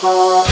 「ほらほらほら」